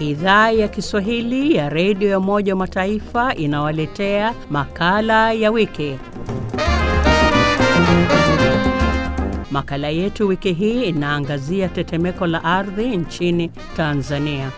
Idhaa ya Kiswahili ya redio ya Umoja wa Mataifa inawaletea makala ya wiki. Makala yetu wiki hii inaangazia tetemeko la ardhi nchini Tanzania.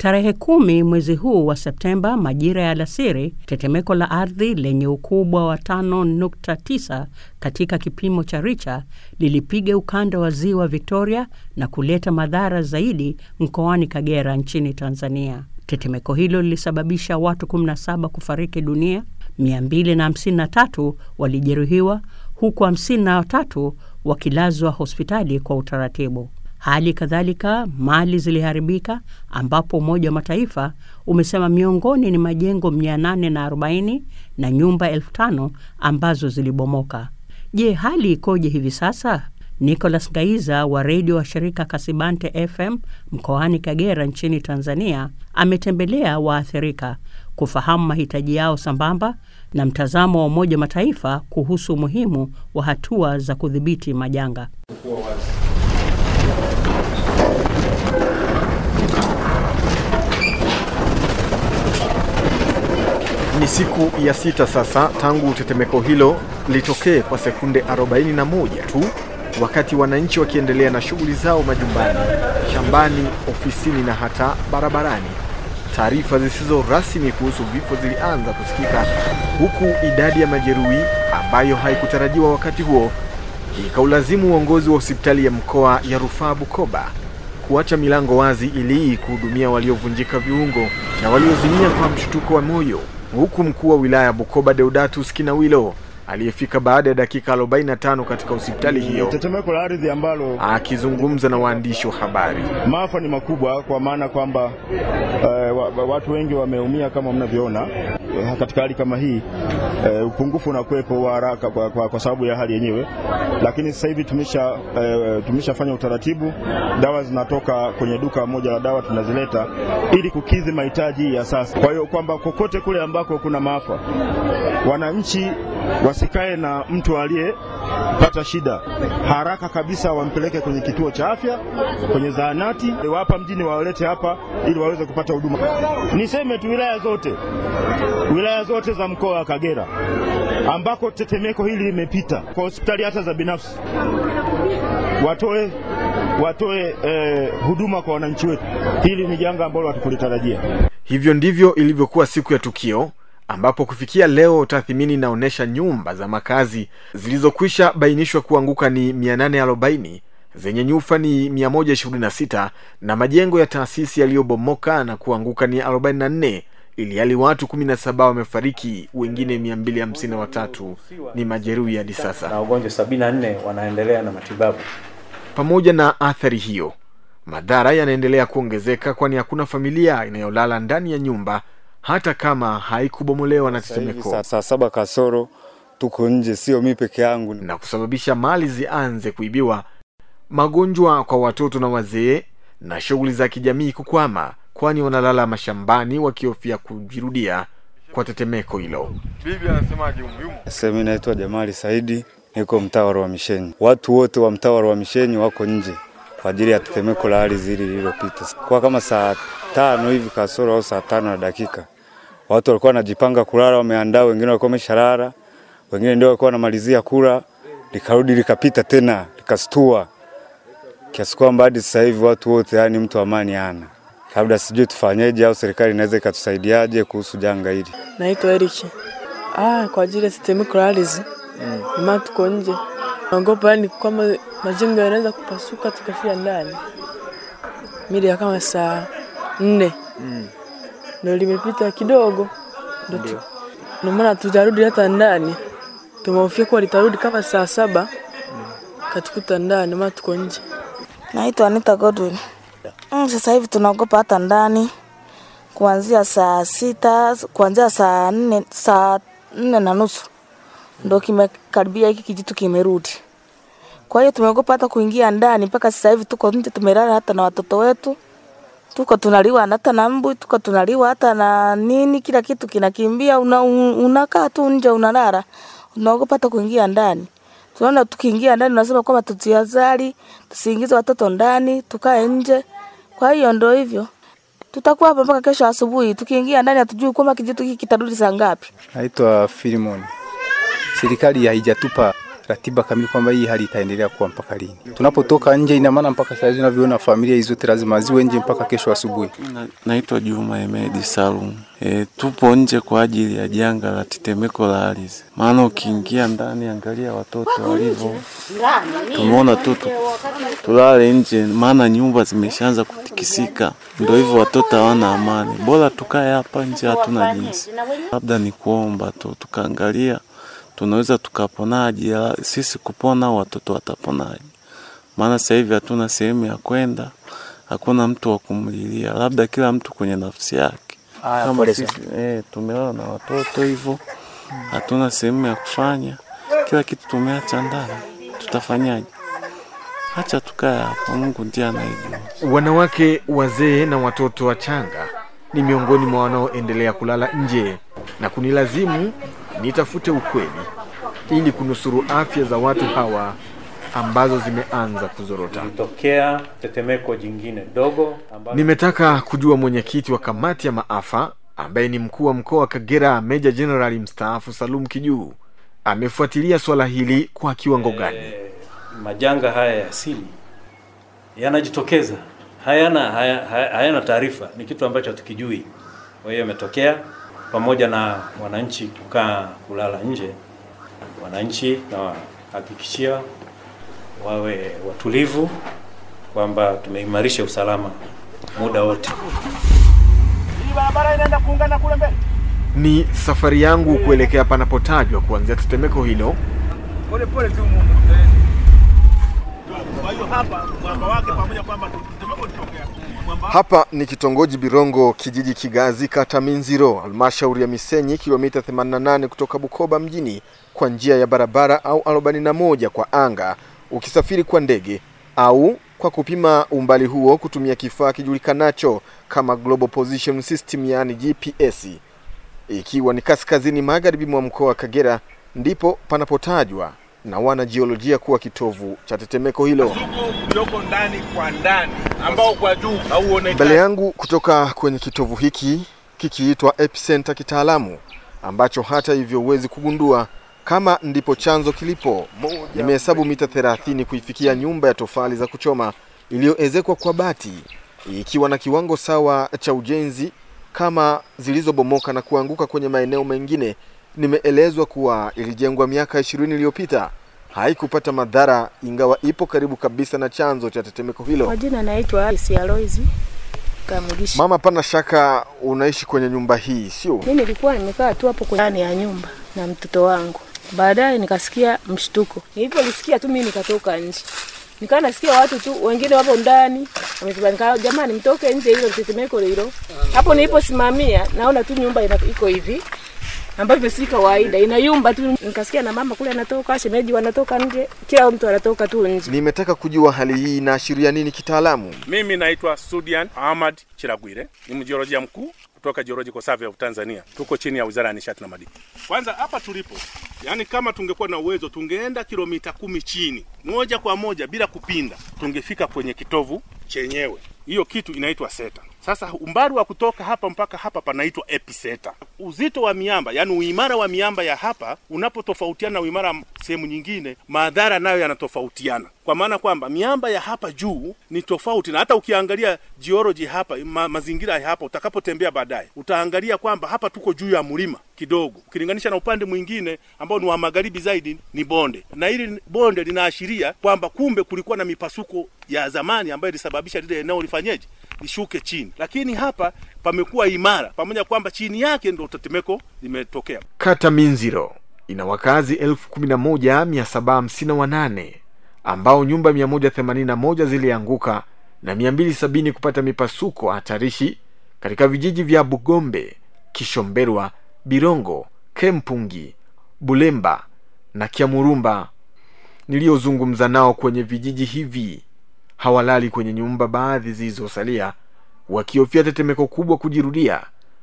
Tarehe kumi mwezi huu wa Septemba, majira ya alasiri, tetemeko la ardhi lenye ukubwa wa 5.9 katika kipimo cha Richa lilipiga ukanda wa ziwa Victoria na kuleta madhara zaidi mkoani Kagera nchini Tanzania. Tetemeko hilo lilisababisha watu 17 kufariki dunia, 253 walijeruhiwa, huku 53 wakilazwa hospitali kwa utaratibu. Hali kadhalika mali ziliharibika, ambapo Umoja wa Mataifa umesema miongoni ni majengo 840 na nyumba elfu tano ambazo zilibomoka. Je, hali ikoje hivi sasa? nicolas gaiza wa redio wa shirika Kasibante FM mkoani Kagera nchini Tanzania ametembelea waathirika kufahamu mahitaji yao sambamba na mtazamo wa Umoja wa Mataifa kuhusu umuhimu wa hatua za kudhibiti majanga. Siku ya sita sasa tangu tetemeko hilo litokee kwa sekunde 41 tu, wakati wananchi wakiendelea na shughuli zao majumbani, shambani, ofisini na hata barabarani. Taarifa zisizo rasmi kuhusu vifo zilianza kusikika, huku idadi ya majeruhi ambayo haikutarajiwa wakati huo ikaulazimu uongozi wa hospitali ya mkoa ya rufaa Bukoba kuacha milango wazi ili kuhudumia waliovunjika viungo na waliozimia kwa mshtuko wa moyo huku mkuu wa wilaya ya Bukoba Deodatus Kinawilo aliyefika baada ya dakika 45 katika hospitali hiyo tetemeko la ardhi ambalo akizungumza na waandishi wa habari. maafa ni makubwa, kwa maana kwamba wa, wa, watu wengi wameumia kama mnavyoona. Eh, katika hali kama hii e, upungufu unakuwepo wa haraka kwa, kwa, kwa sababu ya hali yenyewe, lakini sasa hivi tumesha e, tumeshafanya utaratibu, dawa zinatoka kwenye duka moja la dawa tunazileta ili kukidhi mahitaji ya sasa. Kwa hiyo kwamba kokote kule ambako kuna maafa, wananchi wasikae na mtu aliyepata shida, haraka kabisa wampeleke kwenye kituo cha afya, kwenye zahanati hapa mjini, wawalete hapa ili waweze kupata huduma. Niseme tu wilaya zote, wilaya zote za mkoa wa Kagera ambako tetemeko hili limepita, kwa hospitali hata za binafsi watoe watoe eh, huduma kwa wananchi wetu. Hili ni janga ambalo hatukulitarajia. Hivyo ndivyo ilivyokuwa siku ya tukio ambapo kufikia leo tathmini inaonyesha nyumba za makazi zilizokwisha bainishwa kuanguka ni 840 zenye nyufa ni 126 na majengo ya taasisi yaliyobomoka na kuanguka ni 44 ili hali watu 17 wamefariki, wengine 253 ni majeruhi hadi sasa. na wagonjwa 74 wanaendelea na matibabu. Pamoja na athari hiyo, madhara yanaendelea kuongezeka, kwani hakuna familia inayolala ndani ya nyumba hata kama haikubomolewa na Sasa tetemeko saa, saa saba kasoro tuko nje, sio mi peke yangu. na kusababisha mali zianze kuibiwa, magonjwa kwa watoto na wazee, na shughuli za kijamii kukwama, kwani wanalala mashambani wakihofia kujirudia kwa tetemeko hilo. Sasa mi naitwa Jamali Saidi, niko mtaa wa Rwamishenyi. Watu wote wa mtaa wa Rwamishenyi wako nje kwa ajili ya tetemeko la ardhi hili lililopita kwa kama saa tano hivi kasoro au saa tano na dakika. Watu walikuwa wanajipanga kulala, wameandaa, wengine walikuwa wameshalala, wengine ndio walikuwa wanamalizia kula, likarudi likapita tena likastua, kiasi kwamba hadi sasa hivi watu wote, yani mtu amani hana. Labda sijui tufanyeje, au serikali inaweza ikatusaidiaje kuhusu janga hili. Naitwa Eric. Ah, kwa ajili ya system crisis. mm. Mama tuko nje, naogopa yani kama majengo yanaweza kupasuka tukafia ndani. Mida ya kama saa nne ndio limepita kidogo, ndio tu- ndio maana tutarudi hata ndani. Tumehofia kuwa litarudi kama saa saba Mm. katukuta ndani, maana tuko nje. Naitwa Anita Godwin. Mm, sasa hivi tunaogopa hata ndani kuanzia saa sita kuanzia saa nne saa nne na nusu ndo kimekaribia hiki kijitu kimerudi. Kwa hiyo tumeogopa hata kuingia ndani, mpaka sasa hivi tuko nje, tumelala hata na watoto wetu, tuko tunaliwa hata na mbu, tuko tunaliwa hata na nini, kila kitu kinakimbia. Una, unakaa tu nje unalala, unaogopa hata kuingia ndani. tunaona tukiingia ndani unasema kwamba tujiazari, tusiingize watoto ndani, tukae nje. Kwa hiyo ndo hivyo, tutakuwa hapa mpaka kesho asubuhi. Tukiingia ndani hatujui kwamba kijitu hiki kitarudi saa ngapi. Naitwa Filimon. Serikali haijatupa ratiba kamili kwamba hii hali itaendelea kuwa mpaka lini. Tunapotoka nje, ina maana mpaka saa hizi unavyoona familia hizo lazima ziwe nje mpaka kesho asubuhi. Na- Naitwa Juma Emedi Salum. E, tupo nje kwa ajili ya janga la tetemeko la ardhi, maana ukiingia ndani, angalia watoto walivyo. Tumeona tu tu- tulale nje, maana nyumba zimeshaanza kutikisika. Ndio hivyo, watoto hawana amani. Bora tukae hapa nje, hatuna jinsi. Labda ni kuomba tu, tukaangalia tunaweza tukaponaje, sisi kupona watoto wataponaje? Maana sasa hivi hatuna sehemu ya kwenda, hakuna mtu wa kumlilia, labda kila mtu kwenye nafsi yake. Kama sisi eh, tumelala na watoto hivyo, hatuna sehemu ya kufanya, kila kitu tumeacha ndani, tutafanyaje? Acha tukae hapa, Mungu ndiye anayejua. Wanawake, wazee na watoto wachanga ni miongoni mwa wanaoendelea kulala nje na kunilazimu nitafute ukweli ili kunusuru afya za watu hawa ambazo zimeanza kuzorota. Tokea tetemeko jingine dogo ambalo Nimetaka kujua mwenyekiti wa kamati ya maafa ambaye ni mkuu wa mkoa wa Kagera, Meja Jenerali mstaafu Salum Kijuu amefuatilia swala hili kwa kiwango gani. E, majanga haya ya asili yanajitokeza, hayana haya- haya- hayana taarifa, ni kitu ambacho hatukijui. Kwa hiyo imetokea, pamoja na wananchi kukaa kulala nje, wananchi na wahakikishia wawe watulivu kwamba tumeimarisha usalama muda wote. Ni safari yangu kuelekea panapotajwa kuanzia tetemeko hilo Hapa ni kitongoji Birongo, kijiji Kigazi, kata Minziro, halmashauri ya Misenyi, kilomita 88 kutoka Bukoba mjini kwa njia ya barabara au 41 kwa anga, ukisafiri kwa ndege au kwa kupima umbali huo kutumia kifaa kijulikanacho kama Global Position System, yaani GPS. Ikiwa ni kaskazini magharibi mwa mkoa wa Kagera, ndipo panapotajwa na wanajiolojia kuwa kitovu cha tetemeko hilo. ulioko ndani kwa ndani ambao kwa juu hauonekani. Mbele yangu kutoka kwenye kitovu hiki kikiitwa epicenter kitaalamu, ambacho hata hivyo huwezi kugundua kama ndipo chanzo kilipo. Nimehesabu mita 30 kuifikia nyumba ya tofali za kuchoma iliyoezekwa kwa bati, ikiwa na kiwango sawa cha ujenzi kama zilizobomoka na kuanguka kwenye maeneo mengine. Nimeelezwa kuwa ilijengwa miaka ishirini iliyopita, haikupata madhara, ingawa ipo karibu kabisa na chanzo cha tetemeko hilo. Kwa jina naitwa Alice Aloizi Kamugisha. Mama, pana shaka unaishi kwenye nyumba hii, sio? Mimi nilikuwa nimekaa tu hapo ndani ya nyumba na mtoto wangu. Baadaye nikasikia mshtuko. Nilipolisikia tu mimi nikatoka nje. Nikawa nasikia watu tu wengine wapo ndani. wametubanika, jamani mtoke nje hilo tetemeko hilo. Hapo niliposimamia naona tu nyumba iko hivi ambavyo si kawaida, inayumba tu. Nikasikia na mama kule anatoka, shemeji wanatoka nje, kila mtu anatoka tu nje. Nimetaka kujua hali hii inaashiria nini kitaalamu. Mimi naitwa Sudian Ahmad Chiragwire, ni mjiolojia mkuu kutoka Geological Survey of Tanzania. Tuko chini ya Wizara ya Nishati na Madini. Kwanza hapa tulipo, yani kama tungekuwa na uwezo tungeenda kilomita kumi chini moja kwa moja bila kupinda, tungefika kwenye kitovu chenyewe. Hiyo kitu inaitwa seta. Sasa umbali wa kutoka hapa mpaka hapa panaitwa epicenter. Uzito wa miamba, yani uimara wa miamba ya hapa unapotofautiana na uimara sehemu nyingine, madhara nayo yanatofautiana, kwa maana kwamba miamba ya hapa juu ni tofauti, na hata ukiangalia geology hapa ma, mazingira ya hapa utakapotembea baadaye utaangalia kwamba hapa tuko juu ya mlima kidogo. Ukilinganisha na upande mwingine ambao ni wa magharibi zaidi ni bonde, na hili bonde linaashiria kwamba kumbe kulikuwa na mipasuko ya zamani ambayo ilisababisha lile eneo lifanyeje lishuke chini, lakini hapa pamekuwa imara, pamoja kwamba chini yake ndo tetemeko limetokea. Kata Minziro ina wakazi elfu kumi na moja mia saba hamsini na wanane ambao nyumba 181 zilianguka na 270 kupata mipasuko hatarishi katika vijiji vya Bugombe, Kishomberwa, Birongo, Kempungi, Bulemba na Kiamurumba. Niliyozungumza nao kwenye vijiji hivi hawalali kwenye nyumba baadhi zilizosalia, wakihofia tetemeko kubwa kujirudia.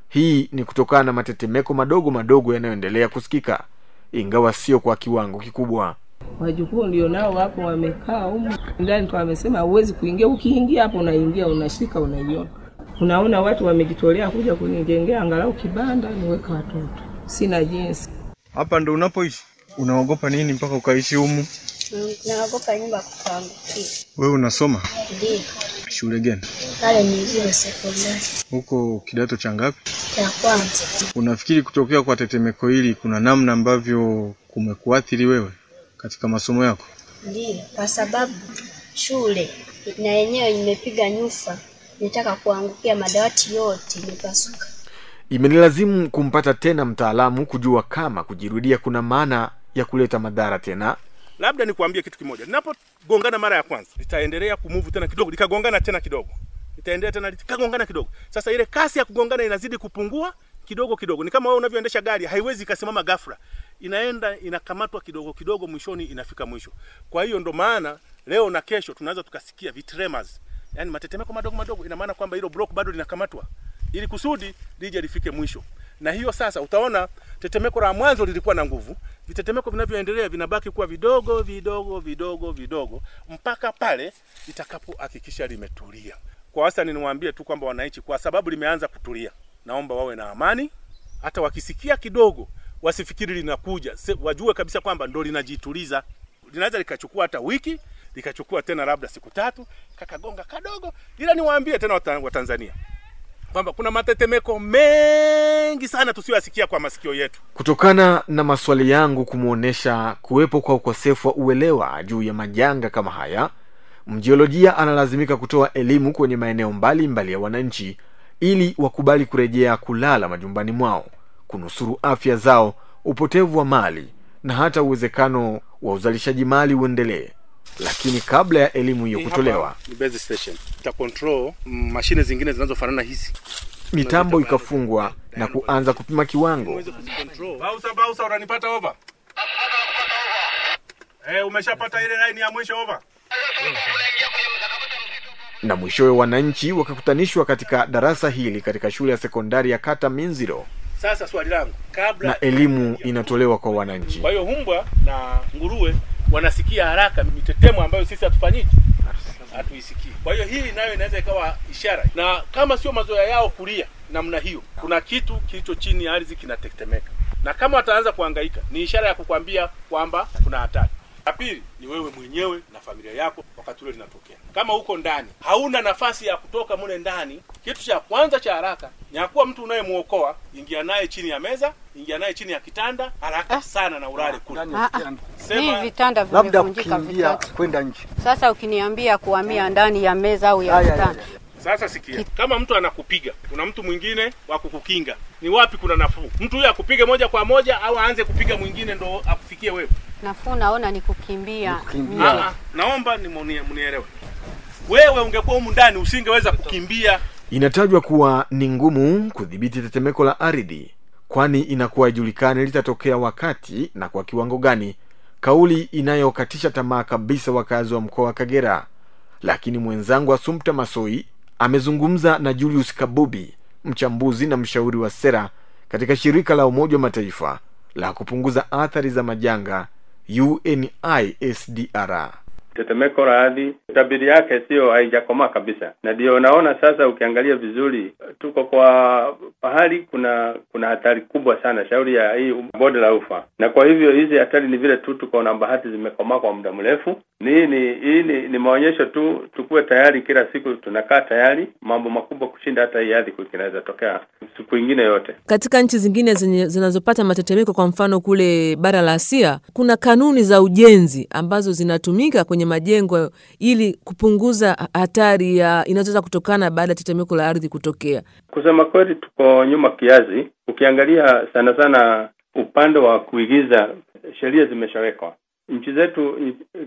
Hii ni kutokana na matetemeko madogo madogo yanayoendelea kusikika, ingawa sio kwa kiwango kikubwa. Wajukuu ndio nao wapo wamekaa humu ndani, kwa wamesema huwezi kuingia. Ukiingia hapo unaingia unashika unaiona, unaona watu wamejitolea kuja kunijengea angalau kibanda niweka watoto, sina jinsi. Hapa ndo unapoishi? Unaogopa nini mpaka ukaishi humu? Naogopa nyumba kuangukia. Wewe unasoma Ndio, shule gani? pale ni zile sekondari Huko kidato cha ngapi? Cha kwanza. Unafikiri kutokea kwa tetemeko hili kuna namna ambavyo kumekuathiri wewe katika masomo yako? Ndiyo, kwa sababu shule na yenyewe imepiga nyufa, nitaka kuangukia, madawati yote imepasuka. Imenilazimu kumpata tena mtaalamu kujua kama kujirudia kuna maana ya kuleta madhara tena. Labda nikuambie kitu kimoja, ninapogongana mara ya kwanza nitaendelea kumuvu tena kidogo, nikagongana tena kidogo, nitaendelea tena nikagongana kidogo. Sasa ile kasi ya kugongana inazidi kupungua kidogo kidogo. Ni kama wewe unavyoendesha gari, haiwezi ikasimama ghafla, inaenda inakamatwa kidogo kidogo, mwishoni inafika mwisho. Kwa hiyo ndo maana leo na kesho tunaweza tukasikia vitremors, yani matetemeko madogo madogo. Ina maana kwamba hilo block bado linakamatwa, ili kusudi lije lifike mwisho. Na hiyo sasa utaona tetemeko la mwanzo lilikuwa na nguvu, vitetemeko vinavyoendelea vinabaki kuwa vidogo vidogo vidogo vidogo mpaka pale litakapohakikisha limetulia. Kwa sasa niwaambie tu kwamba wananchi, kwa sababu limeanza kutulia, naomba wawe na amani. Hata wakisikia kidogo, wasifikiri linakuja, wajue kabisa kwamba ndo linajituliza. Linaweza likachukua hata wiki, likachukua tena labda siku tatu, kakagonga kadogo. Ila niwaambie tena Wata- Watanzania kwamba kuna matetemeko mengi sana tusiyoyasikia kwa masikio yetu. Kutokana na maswali yangu kumwonyesha kuwepo kwa ukosefu wa uelewa juu ya majanga kama haya, mjiolojia analazimika kutoa elimu kwenye maeneo mbalimbali ya wananchi ili wakubali kurejea kulala majumbani mwao, kunusuru afya zao, upotevu wa mali na hata uwezekano wa uzalishaji mali uendelee. Lakini kabla ya elimu hiyo kutolewa, hapa ni base station. Ita control mm, mashine zingine zinazofanana hizi. mitambo ikafungwa na kuanza kupima kiwango Bausa bausa unanipata over? Eh, umeshapata ile line ya mwisho over? na mwishowe wananchi wakakutanishwa katika darasa hili katika shule ya sekondari ya kata Minziro Sasa swali langu kabla na elimu inatolewa kwa wananchi. Kwa hiyo humbwa na nguruwe wanasikia haraka mitetemo ambayo sisi hatufanyiki, hatuisikii. Kwa hiyo hii nayo inaweza ikawa ishara, na kama sio mazoea yao kulia namna hiyo, kuna kitu kilicho chini ya ardhi kinatetemeka, na kama wataanza kuangaika ni ishara ya kukwambia kwamba kuna hatari. La pili ni wewe mwenyewe na familia yako wakati ule linatokea. Kama uko ndani hauna nafasi ya kutoka mule ndani, kitu cha kwanza cha haraka ni akuwa mtu unayemuokoa, ingia naye chini ya meza, ingia naye chini ya kitanda haraka ah, sana na ulale kule. Hii vitanda vimevunjika vitatu. kwenda nje. Sasa ukiniambia kuhamia ndani ya meza au ya kitanda, Sasa sikia, kama mtu anakupiga, kuna mtu mwingine wa kukukinga, ni wapi kuna nafuu? Mtu huyo akupige moja kwa moja au aanze kupiga mwingine ndo akufikie wewe? Nafuu naona ni kukimbia. Kukimbia. ah, naomba ni mnielewe. Wewe ungekuwa humu ndani usingeweza kukimbia. Inatajwa kuwa ni ngumu kudhibiti tetemeko la ardhi, kwani inakuwa julikani litatokea wakati na kwa kiwango gani, kauli inayokatisha tamaa kabisa wakazi wa mkoa wa Kagera. Lakini mwenzangu Assumpta Masoi amezungumza na Julius Kabubi, mchambuzi na mshauri wa sera katika shirika la Umoja wa Mataifa la kupunguza athari za majanga UNISDR. Tetemeko la ardhi tabiri yake sio haijakomaa kabisa, na ndio unaona sasa, ukiangalia vizuri, tuko kwa pahali kuna kuna hatari kubwa sana, shauri ya hii bonde la ufa, na kwa hivyo hizi hatari ni vile tu tuko na bahati zimekomaa kwa muda mrefu. Ni ni hii ni, ni maonyesho tu, tukuwe tayari kila siku, tunakaa tayari. Mambo makubwa kushinda hata hii ardhi kinaweza tokea siku ingine yote. Katika nchi zingine zinazopata matetemeko, kwa mfano kule bara la Asia, kuna kanuni za ujenzi ambazo zinatumika kwenye majengo ili kupunguza hatari ya inazoweza kutokana baada ya tetemeko la ardhi kutokea. Kusema kweli, tuko nyuma kiasi. Ukiangalia sana sana upande wa kuigiza, sheria zimeshawekwa. Nchi zetu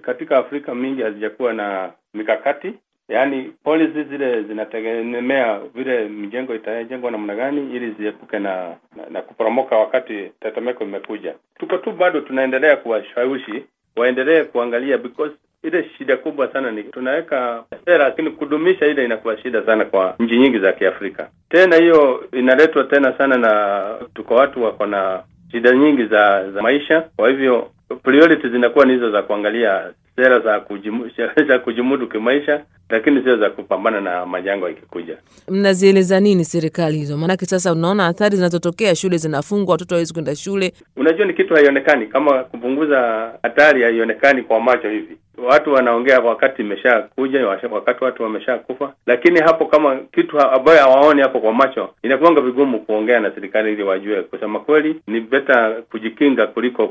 katika Afrika mingi hazijakuwa na mikakati, yaani policy zile zinategemea vile mijengo itajengwa namna gani ili ziepuke na, na, na kuporomoka wakati tetemeko imekuja. Tuko tu bado tunaendelea kuwashawishi waendelee kuangalia because ile shida kubwa sana ni tunaweka sera, lakini kudumisha ile inakuwa shida sana kwa nchi nyingi za Kiafrika. Tena hiyo inaletwa tena sana na tuko watu wako na shida nyingi za za maisha, kwa hivyo priority zinakuwa ni hizo za kuangalia sera za kujimu, za kujimudu kimaisha, lakini sio za kupambana na majanga ikikuja. Mnazieleza nini serikali hizo? Maanake sasa unaona athari zinazotokea, shule zinafungwa, watoto hawezi kwenda shule. Unajua, ni kitu haionekani, kama kupunguza hatari haionekani kwa macho hivi. Watu wanaongea wakati imesha kuja, wakati watu wamesha kufa, lakini hapo kama kitu ambayo hawaoni hapo kwa macho, inakuanga vigumu kuongea na serikali ili wajue. Kusema kweli, ni beta kujikinga kuliko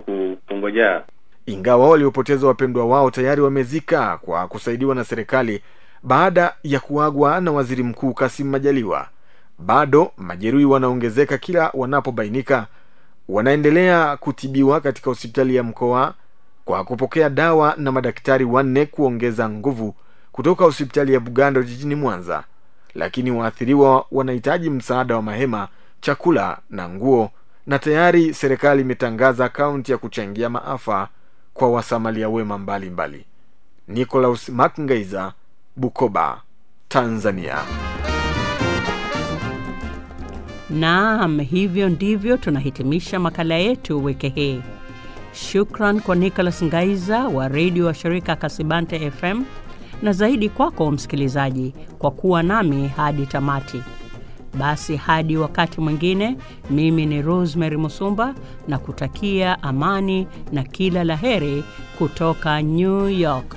kungojea. Ingawa waliopoteza wapendwa wao tayari wamezika kwa kusaidiwa na serikali baada ya kuagwa na waziri mkuu Kasim Majaliwa, bado majeruhi wanaongezeka kila wanapobainika. Wanaendelea kutibiwa katika hospitali ya mkoa kwa kupokea dawa na madaktari wanne kuongeza nguvu kutoka hospitali ya Bugando jijini Mwanza, lakini waathiriwa wanahitaji msaada wa mahema, chakula na nguo, na tayari serikali imetangaza akaunti ya kuchangia maafa kwa wasamalia wema mbalimbali. Nicolaus Makngaiza, Bukoba, Tanzania. Naam, hivyo ndivyo tunahitimisha makala yetu wiki hii. Shukran kwa Nicholas Ngaiza wa redio wa shirika Kasibante FM na zaidi kwako msikilizaji kwa kuwa nami hadi tamati. Basi hadi wakati mwingine, mimi ni Rosemary Musumba na kutakia amani na kila la heri kutoka New York.